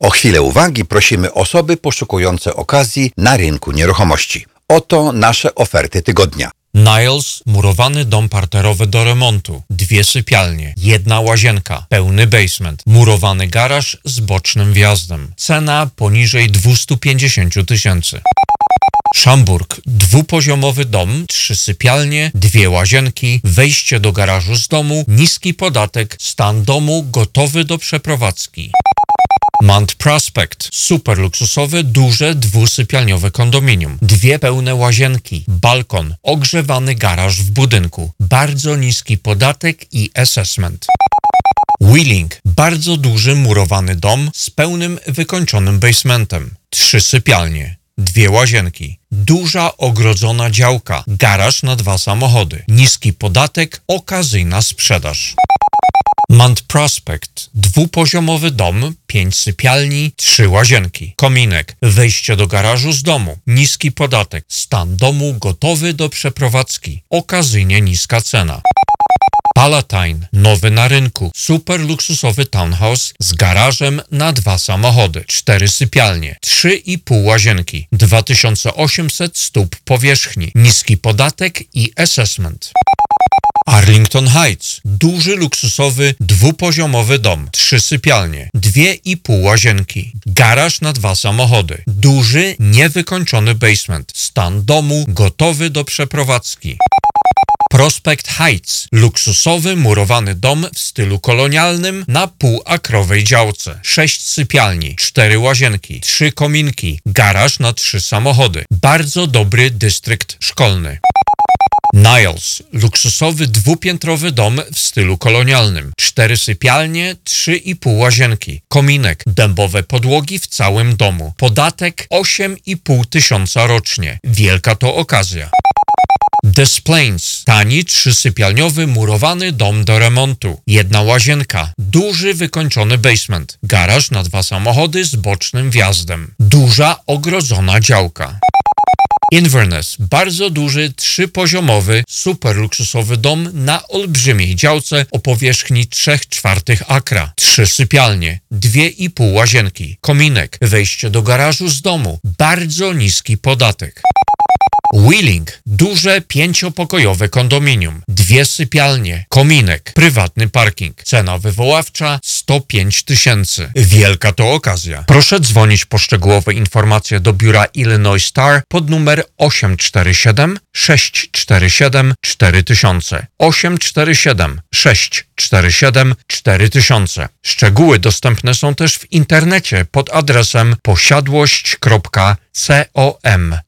O chwilę uwagi prosimy osoby poszukujące okazji na rynku nieruchomości. Oto nasze oferty tygodnia. Niles, murowany dom parterowy do remontu, dwie sypialnie, jedna łazienka, pełny basement, murowany garaż z bocznym wjazdem. Cena poniżej 250 tysięcy. Szamburg, dwupoziomowy dom, trzy sypialnie, dwie łazienki, wejście do garażu z domu, niski podatek, stan domu gotowy do przeprowadzki. Mount Prospect, super luksusowe, duże, dwusypialniowe kondominium, dwie pełne łazienki, balkon, ogrzewany garaż w budynku, bardzo niski podatek i assessment. Wheeling, bardzo duży murowany dom z pełnym wykończonym basementem, trzy sypialnie, dwie łazienki, duża ogrodzona działka, garaż na dwa samochody, niski podatek, okazyjna sprzedaż. Mount Prospect, dwupoziomowy dom, pięć sypialni, trzy łazienki, kominek, wejście do garażu z domu, niski podatek, stan domu gotowy do przeprowadzki, okazyjnie niska cena. Palatine, nowy na rynku, super luksusowy townhouse z garażem na dwa samochody, cztery sypialnie, trzy i pół łazienki, 2800 stóp powierzchni, niski podatek i assessment. Arlington Heights. Duży, luksusowy, dwupoziomowy dom. Trzy sypialnie, dwie i pół łazienki. Garaż na dwa samochody. Duży, niewykończony basement. Stan domu gotowy do przeprowadzki. Prospect Heights. Luksusowy, murowany dom w stylu kolonialnym na półakrowej działce. Sześć sypialni, cztery łazienki, trzy kominki, garaż na trzy samochody. Bardzo dobry dystrykt szkolny. Niles, luksusowy dwupiętrowy dom w stylu kolonialnym. Cztery sypialnie, trzy i pół łazienki, kominek, dębowe podłogi w całym domu. Podatek 8,5 tysiąca rocznie. Wielka to okazja. Des Plains, tani trzysypialniowy murowany dom do remontu, jedna łazienka, duży wykończony basement, garaż na dwa samochody z bocznym wjazdem, duża ogrodzona działka. Inverness, bardzo duży, trzypoziomowy, super luksusowy dom na olbrzymiej działce o powierzchni 3 czwartych akra. Trzy sypialnie, dwie i pół łazienki, kominek, wejście do garażu z domu, bardzo niski podatek. Wheeling, duże pięciopokojowe kondominium, dwie sypialnie, kominek, prywatny parking. Cena wywoławcza 105 tysięcy. Wielka to okazja. Proszę dzwonić po szczegółowe informacje do biura Illinois Star pod numer 847 647 4000 847 647 4000. Szczegóły dostępne są też w internecie pod adresem posiadłość.com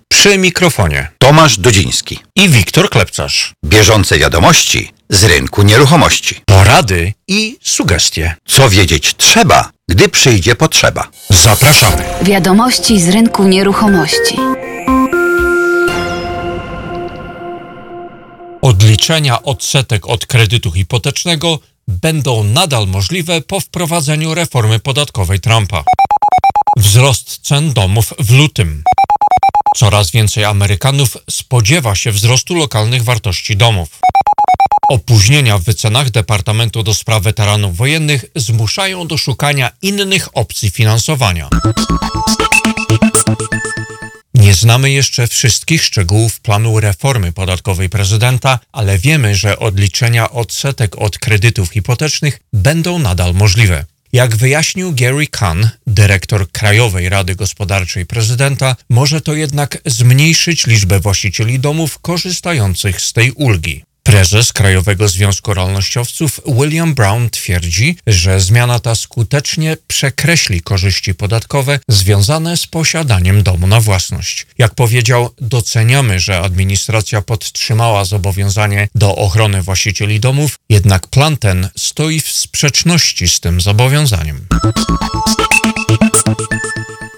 Przy mikrofonie Tomasz Dudziński. i Wiktor Klepcarz. Bieżące wiadomości z rynku nieruchomości. Porady i sugestie. Co wiedzieć trzeba, gdy przyjdzie potrzeba. Zapraszamy. Wiadomości z rynku nieruchomości. Odliczenia odsetek od kredytu hipotecznego będą nadal możliwe po wprowadzeniu reformy podatkowej Trumpa. Wzrost cen domów w lutym. Coraz więcej Amerykanów spodziewa się wzrostu lokalnych wartości domów. Opóźnienia w wycenach Departamentu do Spraw Weteranów Wojennych zmuszają do szukania innych opcji finansowania. Nie znamy jeszcze wszystkich szczegółów planu reformy podatkowej prezydenta, ale wiemy, że odliczenia odsetek od kredytów hipotecznych będą nadal możliwe. Jak wyjaśnił Gary Kahn, dyrektor Krajowej Rady Gospodarczej prezydenta, może to jednak zmniejszyć liczbę właścicieli domów korzystających z tej ulgi. Prezes Krajowego Związku Rolnościowców William Brown twierdzi, że zmiana ta skutecznie przekreśli korzyści podatkowe związane z posiadaniem domu na własność. Jak powiedział, doceniamy, że administracja podtrzymała zobowiązanie do ochrony właścicieli domów, jednak plan ten stoi w sprzeczności z tym zobowiązaniem.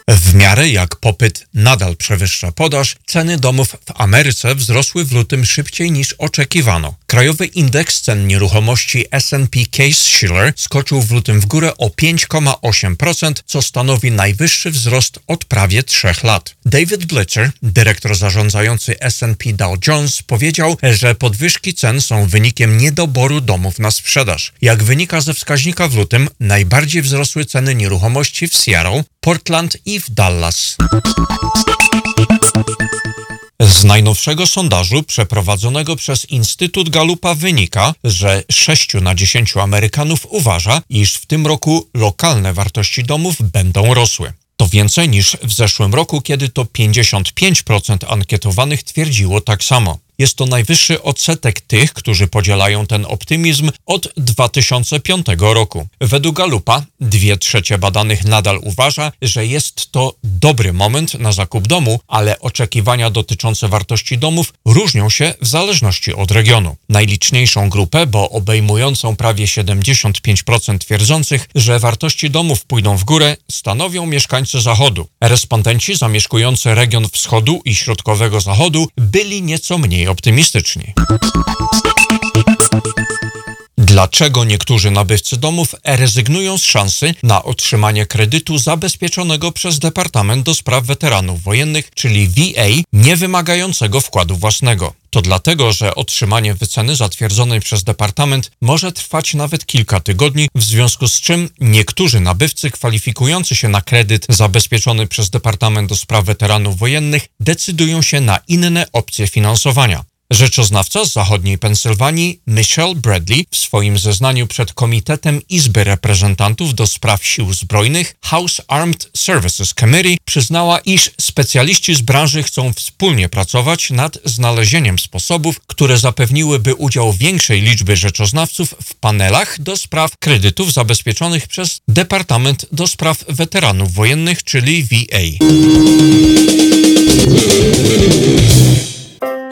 W miarę jak popyt nadal przewyższa podaż, ceny domów w Ameryce wzrosły w lutym szybciej niż oczekiwano. Krajowy indeks cen nieruchomości S&P Case-Shiller skoczył w lutym w górę o 5,8%, co stanowi najwyższy wzrost od prawie trzech lat. David Blitzer, dyrektor zarządzający S&P Dow Jones, powiedział, że podwyżki cen są wynikiem niedoboru domów na sprzedaż. Jak wynika ze wskaźnika w lutym, najbardziej wzrosły ceny nieruchomości w Seattle, Portland i w Dallas. Z najnowszego sondażu przeprowadzonego przez Instytut Galupa wynika, że 6 na 10 Amerykanów uważa, iż w tym roku lokalne wartości domów będą rosły. To więcej niż w zeszłym roku, kiedy to 55% ankietowanych twierdziło tak samo. Jest to najwyższy odsetek tych, którzy podzielają ten optymizm od 2005 roku. Według Galupa dwie trzecie badanych nadal uważa, że jest to dobry moment na zakup domu, ale oczekiwania dotyczące wartości domów różnią się w zależności od regionu. Najliczniejszą grupę, bo obejmującą prawie 75% twierdzących, że wartości domów pójdą w górę, stanowią mieszkańcy Zachodu. Respondenci zamieszkujący region wschodu i środkowego Zachodu byli nieco mniej optymistyczni. Dlaczego niektórzy nabywcy domów rezygnują z szansy na otrzymanie kredytu zabezpieczonego przez Departament do Spraw Weteranów Wojennych, czyli VA, nie wymagającego wkładu własnego? To dlatego, że otrzymanie wyceny zatwierdzonej przez Departament może trwać nawet kilka tygodni, w związku z czym niektórzy nabywcy kwalifikujący się na kredyt zabezpieczony przez Departament do Spraw Weteranów Wojennych decydują się na inne opcje finansowania. Rzeczoznawca z zachodniej Pensylwanii Michelle Bradley w swoim zeznaniu przed Komitetem Izby Reprezentantów do Spraw Sił Zbrojnych House Armed Services Committee przyznała, iż specjaliści z branży chcą wspólnie pracować nad znalezieniem sposobów, które zapewniłyby udział większej liczby rzeczoznawców w panelach do spraw kredytów zabezpieczonych przez Departament do Spraw Weteranów Wojennych, czyli VA.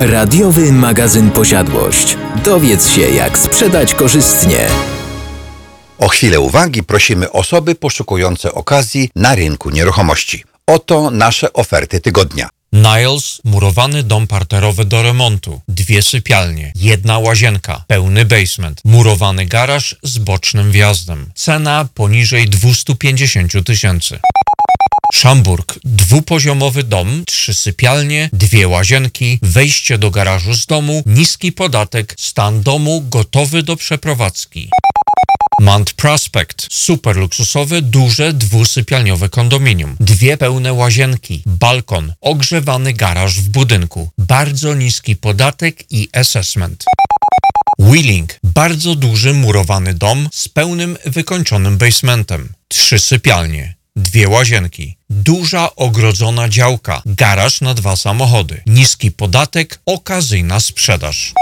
Radiowy magazyn Posiadłość. Dowiedz się, jak sprzedać korzystnie. O chwilę uwagi prosimy osoby poszukujące okazji na rynku nieruchomości. Oto nasze oferty tygodnia. Niles, murowany dom parterowy do remontu, dwie sypialnie, jedna łazienka, pełny basement, murowany garaż z bocznym wjazdem. Cena poniżej 250 tysięcy. Szamburg, dwupoziomowy dom, trzy sypialnie, dwie łazienki, wejście do garażu z domu, niski podatek, stan domu gotowy do przeprowadzki. Mount Prospect, super luksusowe, duże, dwusypialniowe kondominium. Dwie pełne łazienki, balkon, ogrzewany garaż w budynku, bardzo niski podatek i assessment. Wheeling, bardzo duży murowany dom z pełnym wykończonym basementem. Trzy sypialnie, dwie łazienki, duża ogrodzona działka, garaż na dwa samochody, niski podatek, okazyjna sprzedaż.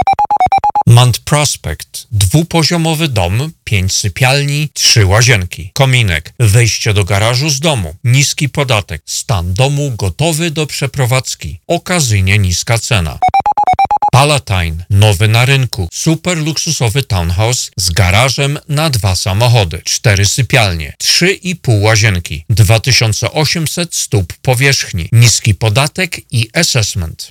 Mount Prospect. Dwupoziomowy dom, pięć sypialni, trzy łazienki, kominek, wejście do garażu z domu, niski podatek, stan domu gotowy do przeprowadzki, okazyjnie niska cena. Palatine, nowy na rynku, super luksusowy townhouse z garażem na dwa samochody, cztery sypialnie, trzy i pół łazienki, 2800 stóp powierzchni, niski podatek i assessment.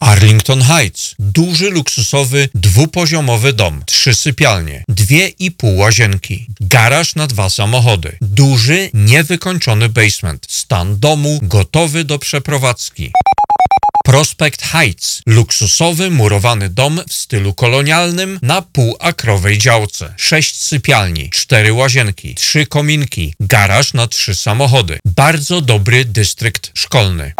Arlington Heights. Duży, luksusowy, dwupoziomowy dom, trzy sypialnie, dwie i pół łazienki, garaż na dwa samochody, duży, niewykończony basement, stan domu gotowy do przeprowadzki. Prospect Heights. Luksusowy, murowany dom w stylu kolonialnym na półakrowej działce. Sześć sypialni, cztery łazienki, trzy kominki, garaż na trzy samochody. Bardzo dobry dystrykt szkolny.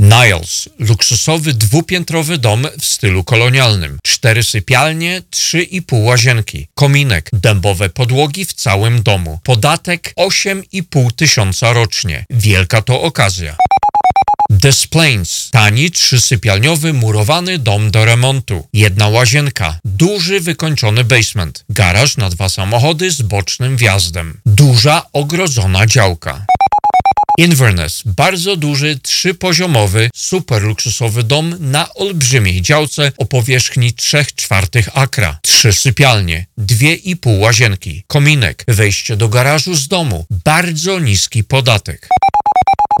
Niles, luksusowy dwupiętrowy dom w stylu kolonialnym. Cztery sypialnie, trzy i pół łazienki, kominek, dębowe podłogi w całym domu. Podatek 8,5 tysiąca rocznie. Wielka to okazja. Des Plains. Tani, trzysypialniowy, murowany dom do remontu. Jedna łazienka. Duży, wykończony basement. Garaż na dwa samochody z bocznym wjazdem. Duża, ogrodzona działka. Inverness, bardzo duży, trzypoziomowy, super luksusowy dom na olbrzymiej działce o powierzchni 3 czwartych akra. Trzy sypialnie, dwie i pół łazienki, kominek, wejście do garażu z domu, bardzo niski podatek.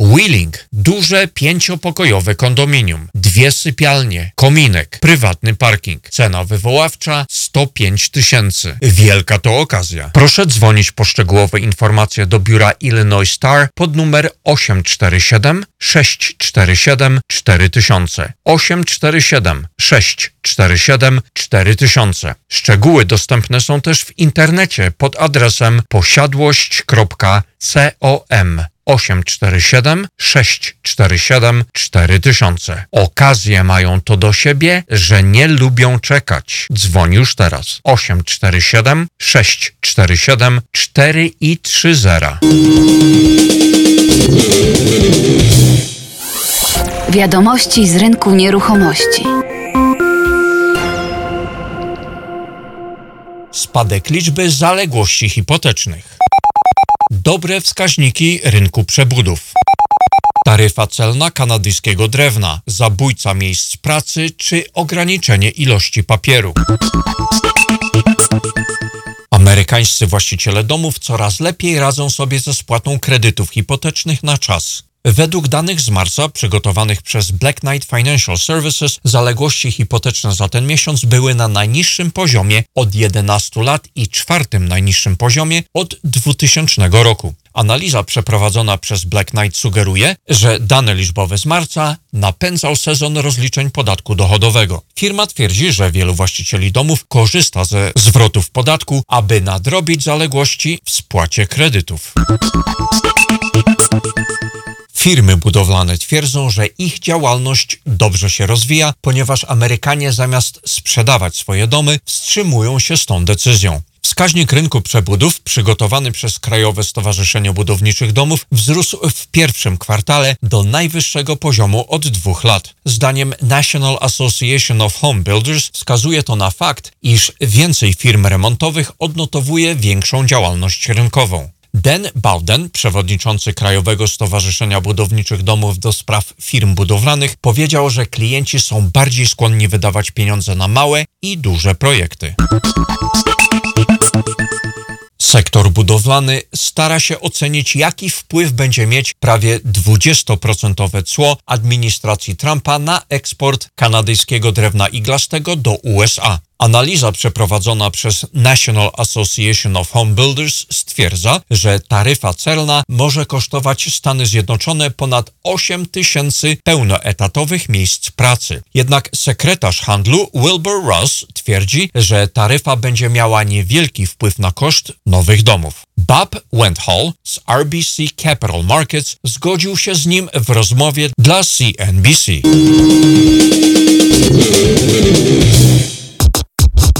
Wheeling, duże pięciopokojowe kondominium, dwie sypialnie, kominek, prywatny parking. Cena wywoławcza 105 tysięcy. Wielka to okazja. Proszę dzwonić po szczegółowe informacje do biura Illinois Star pod numer 847 647 4000. 847 647 4000. Szczegóły dostępne są też w internecie pod adresem posiadłość.com. 847 647 4000. Okazje mają to do siebie, że nie lubią czekać. Dzwoń już teraz. 847 647 4 i 30. Wiadomości z rynku nieruchomości. Spadek liczby zaległości hipotecznych. Dobre wskaźniki rynku przebudów. Taryfa celna kanadyjskiego drewna, zabójca miejsc pracy czy ograniczenie ilości papieru. Amerykańscy właściciele domów coraz lepiej radzą sobie ze spłatą kredytów hipotecznych na czas. Według danych z marca przygotowanych przez Black Knight Financial Services zaległości hipoteczne za ten miesiąc były na najniższym poziomie od 11 lat i czwartym najniższym poziomie od 2000 roku. Analiza przeprowadzona przez Black Knight sugeruje, że dane liczbowe z marca napędzał sezon rozliczeń podatku dochodowego. Firma twierdzi, że wielu właścicieli domów korzysta ze zwrotów podatku, aby nadrobić zaległości w spłacie kredytów. Firmy budowlane twierdzą, że ich działalność dobrze się rozwija, ponieważ Amerykanie zamiast sprzedawać swoje domy, wstrzymują się z tą decyzją. Wskaźnik rynku przebudów przygotowany przez Krajowe Stowarzyszenie Budowniczych Domów wzrósł w pierwszym kwartale do najwyższego poziomu od dwóch lat. Zdaniem National Association of Home Builders wskazuje to na fakt, iż więcej firm remontowych odnotowuje większą działalność rynkową. Dan Bowden, przewodniczący Krajowego Stowarzyszenia Budowniczych Domów do spraw firm budowlanych, powiedział, że klienci są bardziej skłonni wydawać pieniądze na małe i duże projekty. Sektor budowlany stara się ocenić, jaki wpływ będzie mieć prawie 20% cło administracji Trumpa na eksport kanadyjskiego drewna iglastego do USA. Analiza przeprowadzona przez National Association of Home Builders stwierdza, że taryfa celna może kosztować Stany Zjednoczone ponad 8 tysięcy pełnoetatowych miejsc pracy. Jednak sekretarz handlu Wilbur Ross twierdzi, że taryfa będzie miała niewielki wpływ na koszt nowych domów. Bob Wendhall z RBC Capital Markets zgodził się z nim w rozmowie dla CNBC.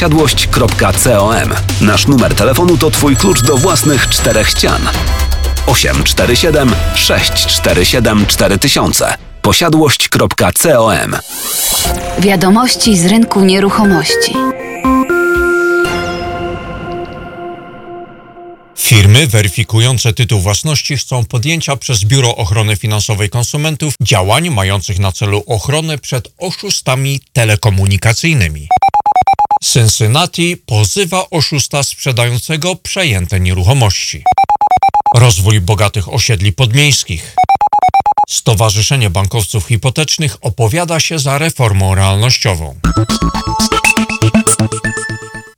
posiadłość.com. Nasz numer telefonu to Twój klucz do własnych czterech ścian. 847 647 4000 posiadłość.com Wiadomości z rynku nieruchomości. Firmy weryfikujące tytuł własności chcą podjęcia przez Biuro Ochrony Finansowej Konsumentów działań mających na celu ochronę przed oszustami telekomunikacyjnymi. Cincinnati pozywa oszusta sprzedającego przejęte nieruchomości. Rozwój bogatych osiedli podmiejskich. Stowarzyszenie Bankowców Hipotecznych opowiada się za reformą realnościową.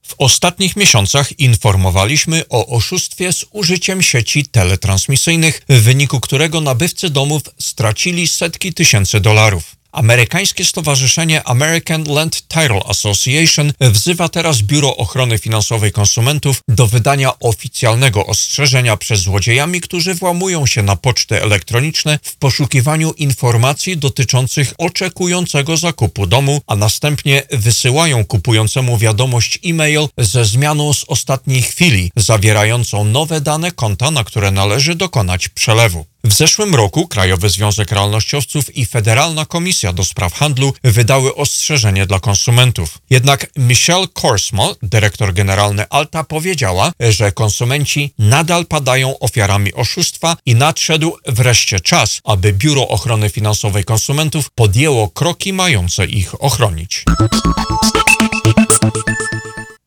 W ostatnich miesiącach informowaliśmy o oszustwie z użyciem sieci teletransmisyjnych, w wyniku którego nabywcy domów stracili setki tysięcy dolarów. Amerykańskie Stowarzyszenie American Land Title Association wzywa teraz Biuro Ochrony Finansowej Konsumentów do wydania oficjalnego ostrzeżenia przed złodziejami, którzy włamują się na poczty elektroniczne w poszukiwaniu informacji dotyczących oczekującego zakupu domu, a następnie wysyłają kupującemu wiadomość e-mail ze zmianą z ostatniej chwili, zawierającą nowe dane konta, na które należy dokonać przelewu. W zeszłym roku Krajowy Związek Realnościowców i Federalna Komisja do Spraw Handlu wydały ostrzeżenie dla konsumentów. Jednak Michelle Korsmo, dyrektor generalny Alta, powiedziała, że konsumenci nadal padają ofiarami oszustwa i nadszedł wreszcie czas, aby Biuro Ochrony Finansowej Konsumentów podjęło kroki mające ich ochronić.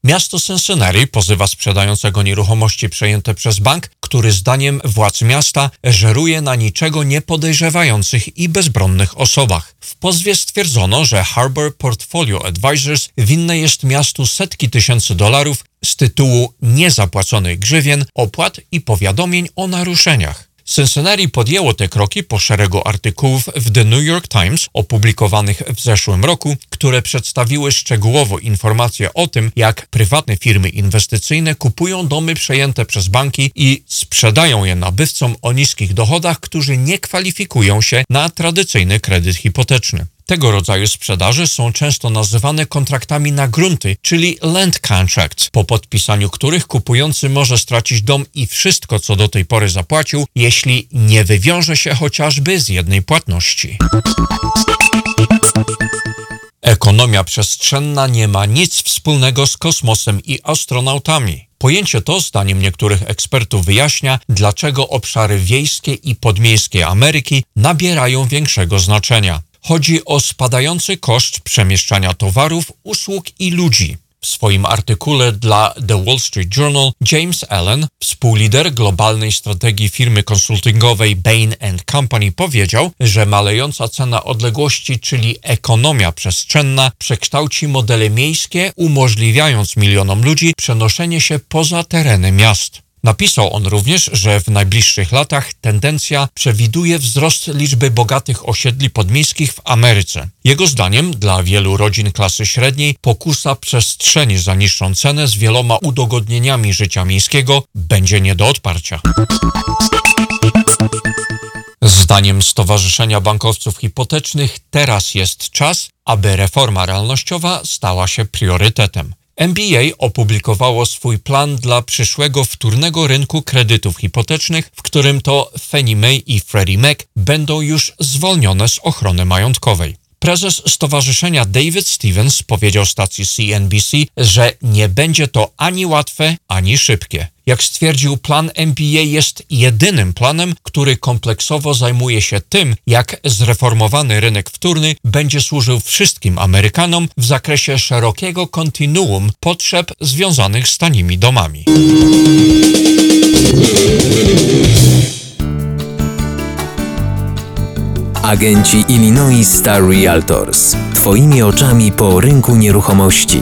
Miasto Cincinnati pozywa sprzedającego nieruchomości przejęte przez bank, który zdaniem władz miasta żeruje na niczego nie podejrzewających i bezbronnych osobach. W pozwie stwierdzono, że Harbor Portfolio Advisors winne jest miastu setki tysięcy dolarów z tytułu niezapłaconych grzywien, opłat i powiadomień o naruszeniach. Cincinnati podjęło te kroki po szeregu artykułów w The New York Times opublikowanych w zeszłym roku, które przedstawiły szczegółowo informacje o tym, jak prywatne firmy inwestycyjne kupują domy przejęte przez banki i sprzedają je nabywcom o niskich dochodach, którzy nie kwalifikują się na tradycyjny kredyt hipoteczny. Tego rodzaju sprzedaże są często nazywane kontraktami na grunty, czyli land contracts, po podpisaniu których kupujący może stracić dom i wszystko, co do tej pory zapłacił, jeśli nie wywiąże się chociażby z jednej płatności. Ekonom Ekonomia przestrzenna nie ma nic wspólnego z kosmosem i astronautami. Pojęcie to, zdaniem niektórych ekspertów, wyjaśnia, dlaczego obszary wiejskie i podmiejskie Ameryki nabierają większego znaczenia. Chodzi o spadający koszt przemieszczania towarów, usług i ludzi. W swoim artykule dla The Wall Street Journal James Allen, współlider globalnej strategii firmy konsultingowej Bain Company, powiedział, że malejąca cena odległości, czyli ekonomia przestrzenna, przekształci modele miejskie, umożliwiając milionom ludzi przenoszenie się poza tereny miast. Napisał on również, że w najbliższych latach tendencja przewiduje wzrost liczby bogatych osiedli podmiejskich w Ameryce. Jego zdaniem dla wielu rodzin klasy średniej pokusa przestrzeni za niższą cenę z wieloma udogodnieniami życia miejskiego będzie nie do odparcia. Zdaniem Stowarzyszenia Bankowców Hipotecznych teraz jest czas, aby reforma realnościowa stała się priorytetem. MBA opublikowało swój plan dla przyszłego wtórnego rynku kredytów hipotecznych, w którym to Fannie Mae i Freddie Mac będą już zwolnione z ochrony majątkowej. Prezes stowarzyszenia David Stevens powiedział stacji CNBC, że nie będzie to ani łatwe, ani szybkie. Jak stwierdził, plan MPA jest jedynym planem, który kompleksowo zajmuje się tym, jak zreformowany rynek wtórny będzie służył wszystkim Amerykanom w zakresie szerokiego kontinuum potrzeb związanych z tanimi domami. Agenci Illinois Star Realtors. Twoimi oczami po rynku nieruchomości.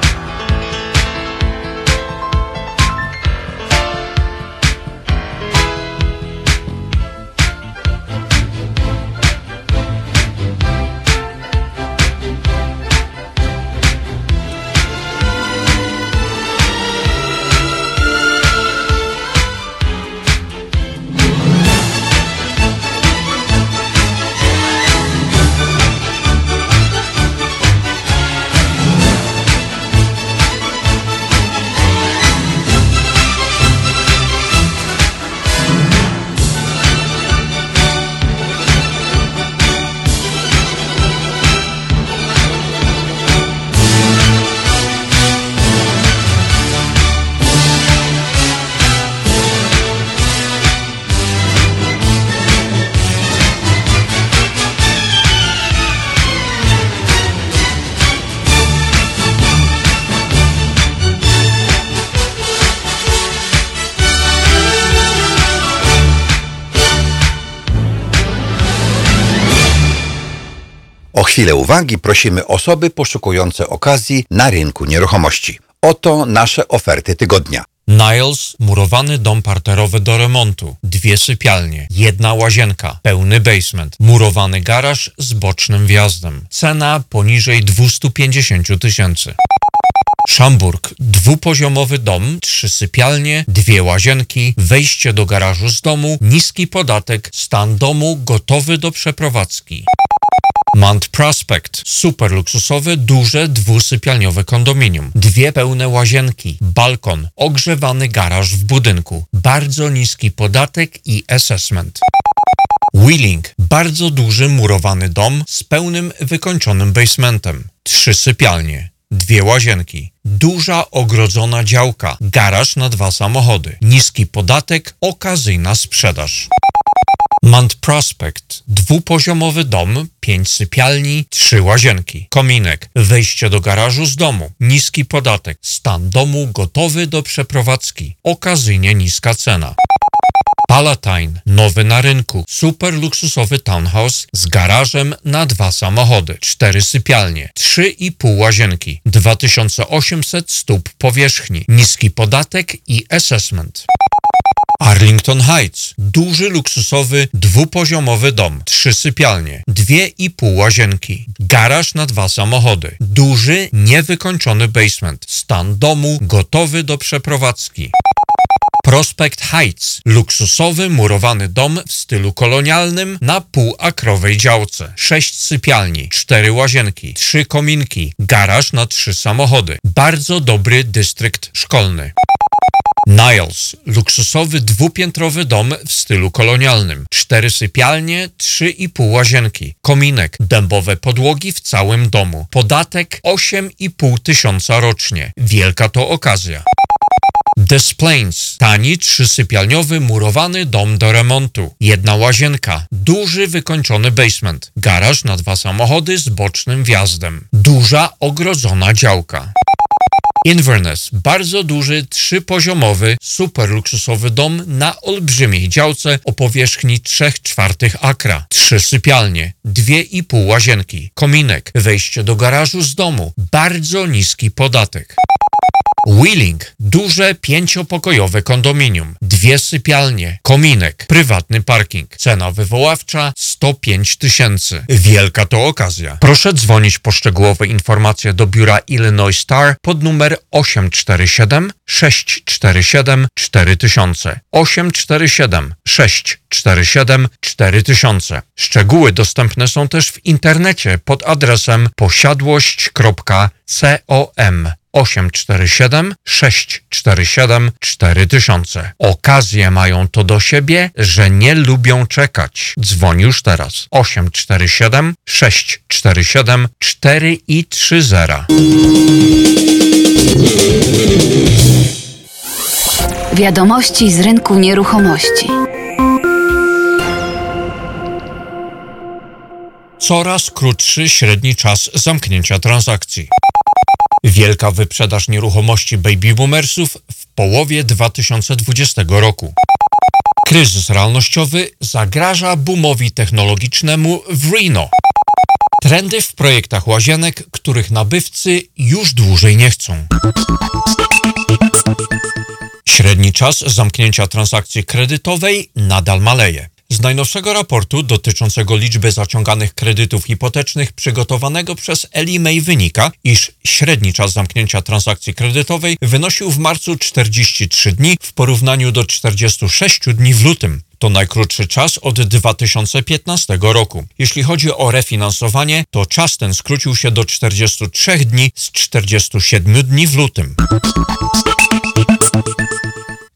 Chwilę uwagi prosimy osoby poszukujące okazji na rynku nieruchomości. Oto nasze oferty tygodnia. Niles, murowany dom parterowy do remontu, dwie sypialnie, jedna łazienka, pełny basement, murowany garaż z bocznym wjazdem. Cena poniżej 250 tysięcy. Szamburg, dwupoziomowy dom, trzy sypialnie, dwie łazienki, wejście do garażu z domu, niski podatek, stan domu gotowy do przeprowadzki. Mount Prospect, super luksusowe, duże, dwusypialniowe kondominium, dwie pełne łazienki, balkon, ogrzewany garaż w budynku, bardzo niski podatek i assessment. Wheeling, bardzo duży murowany dom z pełnym wykończonym basementem, trzy sypialnie, dwie łazienki, duża ogrodzona działka, garaż na dwa samochody, niski podatek, okazyjna sprzedaż. Mount Prospect, dwupoziomowy dom, pięć sypialni, trzy łazienki, kominek, wejście do garażu z domu, niski podatek, stan domu gotowy do przeprowadzki, okazyjnie niska cena. Palatine, nowy na rynku, super luksusowy townhouse z garażem na dwa samochody, cztery sypialnie, trzy i pół łazienki, 2800 stóp powierzchni, niski podatek i assessment. Arlington Heights. Duży, luksusowy, dwupoziomowy dom. Trzy sypialnie. Dwie i pół łazienki. Garaż na dwa samochody. Duży, niewykończony basement. Stan domu gotowy do przeprowadzki. Prospect Heights. Luksusowy, murowany dom w stylu kolonialnym na półakrowej działce. Sześć sypialni, cztery łazienki, trzy kominki, garaż na trzy samochody. Bardzo dobry dystrykt szkolny. Niles. Luksusowy dwupiętrowy dom w stylu kolonialnym. Cztery sypialnie, trzy i pół łazienki. Kominek. Dębowe podłogi w całym domu. Podatek 8,5 tysiąca rocznie. Wielka to okazja. Des Plains. Tani, trzysypialniowy, murowany dom do remontu. Jedna łazienka. Duży, wykończony basement. Garaż na dwa samochody z bocznym wjazdem. Duża, ogrodzona działka. Inverness. Bardzo duży, trzypoziomowy, super luksusowy dom na olbrzymiej działce o powierzchni 3 czwartych akra. Trzy sypialnie, dwie i pół łazienki, kominek, wejście do garażu z domu. Bardzo niski podatek. Wheeling. Duże, pięciopokojowe kondominium. Dwie sypialnie, kominek, prywatny parking. Cena wywoławcza 105 tysięcy. Wielka to okazja. Proszę dzwonić po szczegółowe informacje do biura Illinois Star pod numer 847 647 4000. 847 647 4000. Szczegóły dostępne są też w internecie pod adresem posiadłość.com. 847 647 4000. Okazje mają to do siebie, że nie lubią czekać. Dzwoń już teraz. 847 647 4 i 30. Wiadomości z rynku nieruchomości. Coraz krótszy średni czas zamknięcia transakcji. Wielka wyprzedaż nieruchomości baby boomersów w połowie 2020 roku. Kryzys realnościowy zagraża boomowi technologicznemu w Reno. Trendy w projektach łazienek, których nabywcy już dłużej nie chcą. Średni czas zamknięcia transakcji kredytowej nadal maleje. Z najnowszego raportu dotyczącego liczby zaciąganych kredytów hipotecznych przygotowanego przez Ellie Mae wynika, iż średni czas zamknięcia transakcji kredytowej wynosił w marcu 43 dni w porównaniu do 46 dni w lutym. To najkrótszy czas od 2015 roku. Jeśli chodzi o refinansowanie, to czas ten skrócił się do 43 dni z 47 dni w lutym.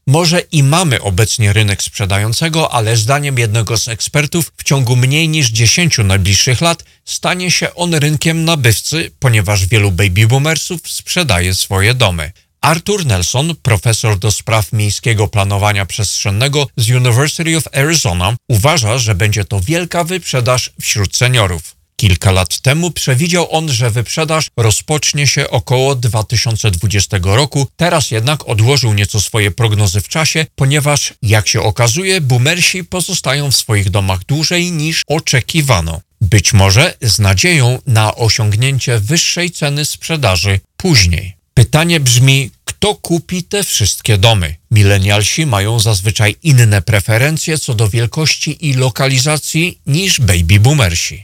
Może i mamy obecnie rynek sprzedającego, ale zdaniem jednego z ekspertów w ciągu mniej niż 10 najbliższych lat stanie się on rynkiem nabywcy, ponieważ wielu baby boomersów sprzedaje swoje domy. Arthur Nelson, profesor do spraw miejskiego planowania przestrzennego z University of Arizona, uważa, że będzie to wielka wyprzedaż wśród seniorów. Kilka lat temu przewidział on, że wyprzedaż rozpocznie się około 2020 roku, teraz jednak odłożył nieco swoje prognozy w czasie, ponieważ, jak się okazuje, boomersi pozostają w swoich domach dłużej niż oczekiwano. Być może z nadzieją na osiągnięcie wyższej ceny sprzedaży później. Pytanie brzmi, kto kupi te wszystkie domy? Milenialsi mają zazwyczaj inne preferencje co do wielkości i lokalizacji niż baby boomersi.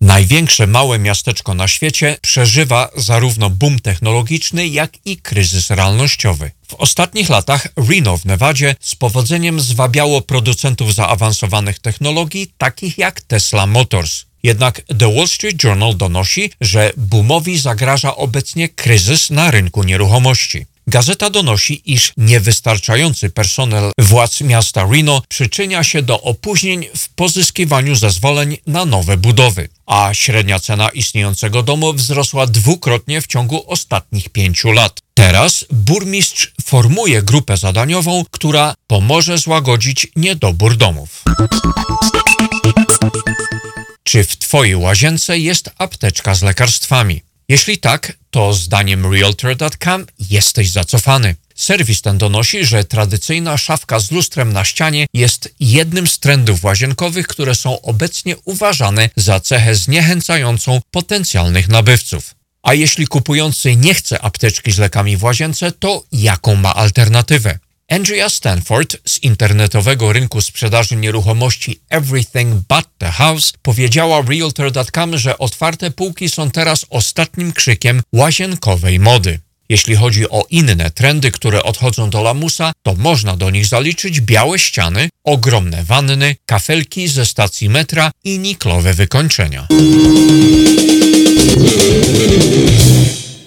Największe małe miasteczko na świecie przeżywa zarówno boom technologiczny, jak i kryzys realnościowy. W ostatnich latach Reno w Nevadzie z powodzeniem zwabiało producentów zaawansowanych technologii, takich jak Tesla Motors. Jednak The Wall Street Journal donosi, że boomowi zagraża obecnie kryzys na rynku nieruchomości. Gazeta donosi, iż niewystarczający personel władz miasta Reno przyczynia się do opóźnień w pozyskiwaniu zezwoleń na nowe budowy, a średnia cena istniejącego domu wzrosła dwukrotnie w ciągu ostatnich pięciu lat. Teraz burmistrz formuje grupę zadaniową, która pomoże złagodzić niedobór domów. Czy w Twojej łazience jest apteczka z lekarstwami? Jeśli tak, to zdaniem Realtor.com jesteś zacofany. Serwis ten donosi, że tradycyjna szafka z lustrem na ścianie jest jednym z trendów łazienkowych, które są obecnie uważane za cechę zniechęcającą potencjalnych nabywców. A jeśli kupujący nie chce apteczki z lekami w łazience, to jaką ma alternatywę? Andrea Stanford z internetowego rynku sprzedaży nieruchomości Everything But the House powiedziała Realtor.com, że otwarte półki są teraz ostatnim krzykiem łazienkowej mody. Jeśli chodzi o inne trendy, które odchodzą do lamusa, to można do nich zaliczyć białe ściany, ogromne wanny, kafelki ze stacji metra i niklowe wykończenia.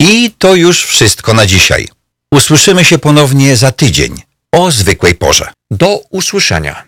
i to już wszystko na dzisiaj. Usłyszymy się ponownie za tydzień o zwykłej porze. Do usłyszenia.